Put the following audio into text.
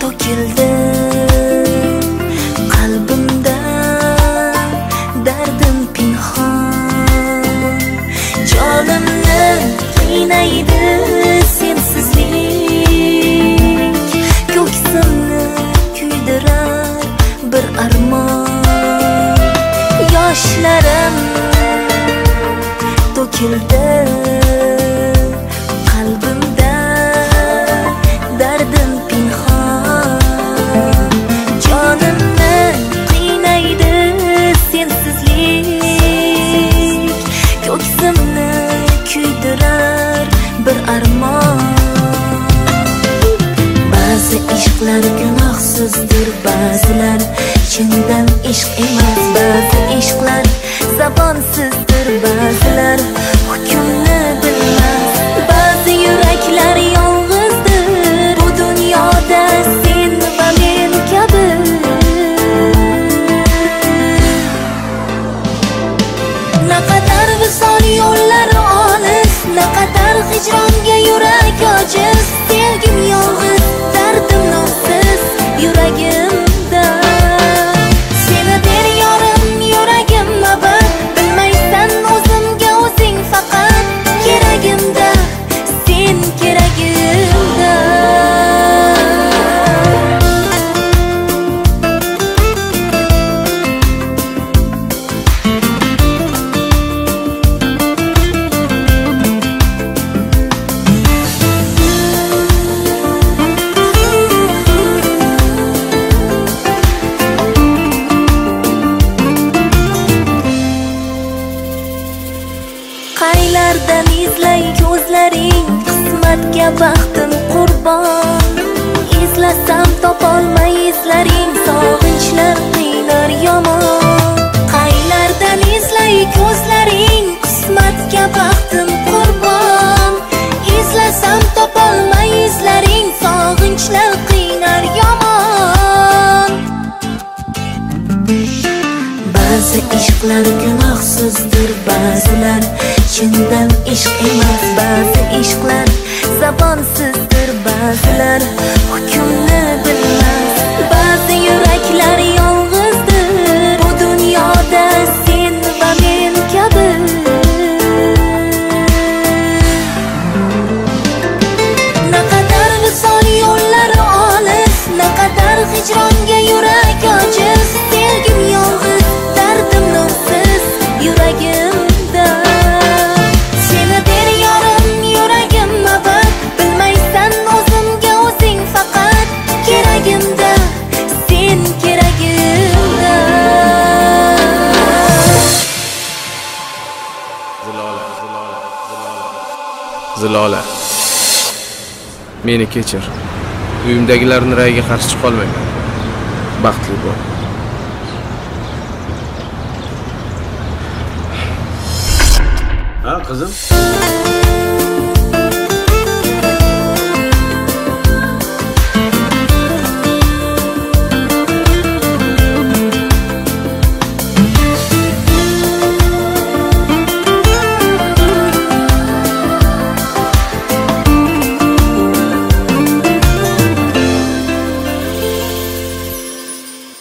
to'kildi qalbimda dardim pinhon. Jonimni qiynaydi sensizlik. Ko'ksimni kuydirar bir armon. Yoshlarim to'kildi so'zdir ba'zilar. Chindan ishq emas ba'zi ishqlar zabonsizdir ba'zilar. Izlay ko'zlaring qismatga baxtim qurbon. Izlasam topolmay izlaring sog'inchlar qiynar yomon. Qaylardan izlay ko'zlaring qismatga baxtim qurbon. Izlasam topolmay izlaring sog'inchlar qiynar yomon. Ba'zi ishqlar gunohsizdir ba'zilar chindan ishq emas ba'zi ishqlar zabonsizdir ba'zilar hukmni bilmas ba'zi yuraklar yolg'izdir. Bu dunyoda sen va men kabi. Naqadar visol yo'llari olis naqadar hijronga yurak ojiz sevgim yolg'iz dardim nursiz yuragimda zilola zilola zilola. Meni kechir. Uyimdagilarni rayiga qarshi chiqolmayman baxtli bo'l. Ha qizim?